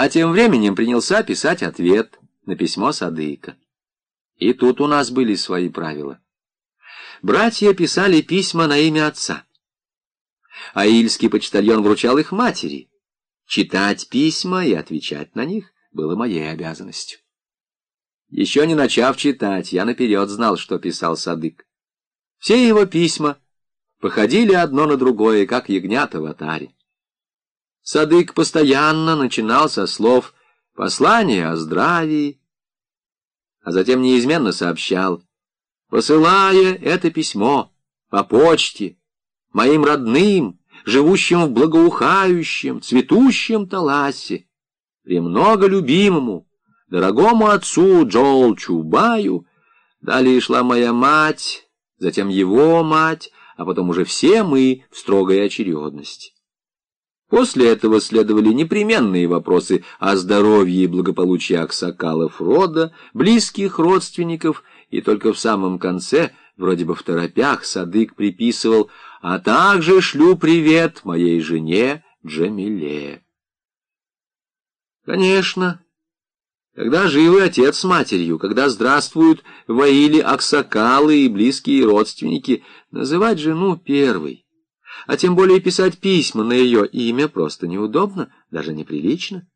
а тем временем принялся писать ответ на письмо Садыка. И тут у нас были свои правила. Братья писали письма на имя отца. А ильский почтальон вручал их матери. Читать письма и отвечать на них было моей обязанностью. Еще не начав читать, я наперед знал, что писал Садык. Все его письма походили одно на другое, как ягнята в атаре. Садык постоянно начинал со слов «послание о здравии», а затем неизменно сообщал «посылая это письмо по почте моим родным, живущим в благоухающем, цветущем Таласе, премного любимому, дорогому отцу Джол Чубаю, далее шла моя мать, затем его мать, а потом уже все мы в строгой очередности. После этого следовали непременные вопросы о здоровье и благополучии аксакалов рода, близких родственников, и только в самом конце, вроде бы в торопях, Садык приписывал «А также шлю привет моей жене Джамиле». Конечно, когда живы отец с матерью, когда здравствуют воили аксакалы и близкие родственники, называть жену первой а тем более писать письма на ее имя просто неудобно, даже неприлично.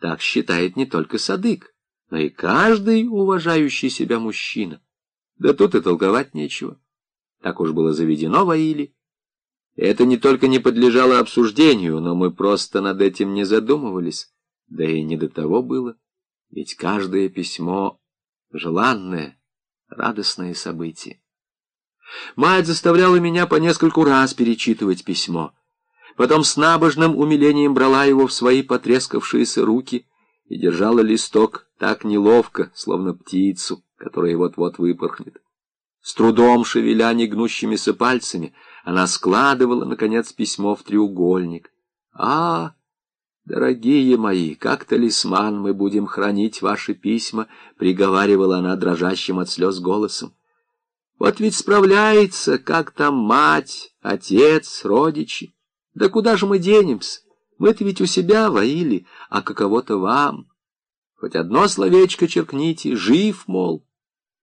Так считает не только Садык, но и каждый уважающий себя мужчина. Да тут и толковать нечего. Так уж было заведено в Аиле. Это не только не подлежало обсуждению, но мы просто над этим не задумывались. Да и не до того было. Ведь каждое письмо — желанное, радостное событие. Мать заставляла меня по нескольку раз перечитывать письмо. Потом с набожным умилением брала его в свои потрескавшиеся руки и держала листок так неловко, словно птицу, которая вот-вот выпорхнет. С трудом шевеля негнущимися пальцами, она складывала, наконец, письмо в треугольник. «А, дорогие мои, как талисман мы будем хранить ваши письма», — приговаривала она дрожащим от слез голосом. Вот ведь справляется, как там мать, отец, родичи. Да куда же мы денемся? Мы-то ведь у себя воили, а каково-то вам. Хоть одно словечко черкните, жив, мол,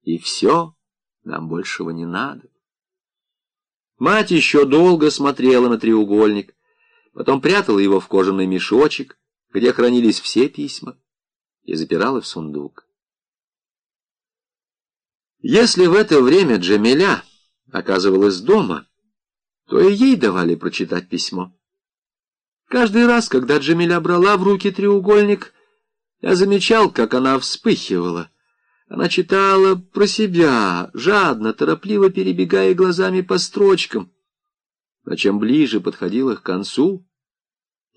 и все, нам большего не надо. Мать еще долго смотрела на треугольник, потом прятала его в кожаный мешочек, где хранились все письма, и запирала в сундук. Если в это время Джамиля оказывалась дома, то и ей давали прочитать письмо. Каждый раз, когда Джамиля брала в руки треугольник, я замечал, как она вспыхивала. Она читала про себя, жадно, торопливо перебегая глазами по строчкам. А чем ближе подходила к концу,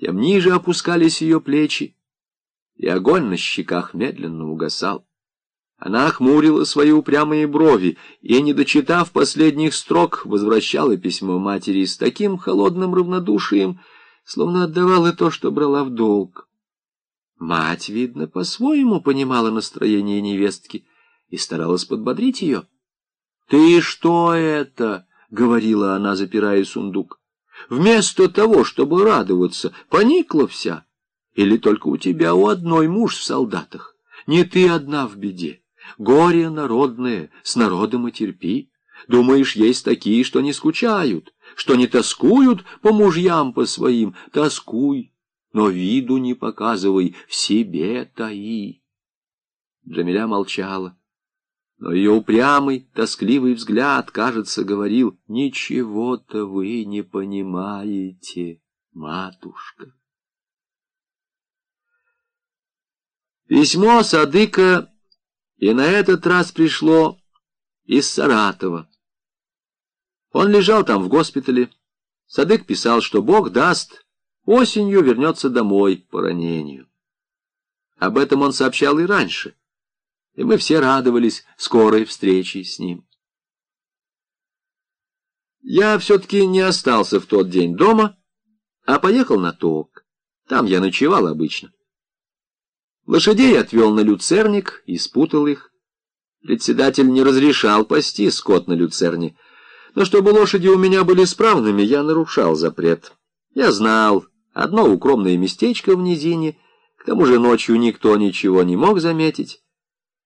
тем ниже опускались ее плечи, и огонь на щеках медленно угасал. Она охмурила свои упрямые брови и, не дочитав последних строк, возвращала письмо матери с таким холодным равнодушием, словно отдавала то, что брала в долг. Мать, видно, по-своему понимала настроение невестки и старалась подбодрить ее. — Ты что это? — говорила она, запирая сундук. — Вместо того, чтобы радоваться, поникла вся. Или только у тебя у одной муж в солдатах? Не ты одна в беде. Горе народное, с народом и терпи. Думаешь, есть такие, что не скучают, что не тоскуют по мужьям по своим? Тоскуй, но виду не показывай, в себе таи. Джамиля молчала, но ее упрямый, тоскливый взгляд, кажется, говорил, «Ничего-то вы не понимаете, матушка». Письмо Садыка и на этот раз пришло из Саратова. Он лежал там в госпитале. Садык писал, что Бог даст, осенью вернется домой по ранению. Об этом он сообщал и раньше, и мы все радовались скорой встрече с ним. Я все-таки не остался в тот день дома, а поехал на ток. Там я ночевал обычно. Лошадей отвел на люцерник и спутал их. Председатель не разрешал пасти скот на люцерне, но чтобы лошади у меня были справными, я нарушал запрет. Я знал одно укромное местечко в низине, к тому же ночью никто ничего не мог заметить.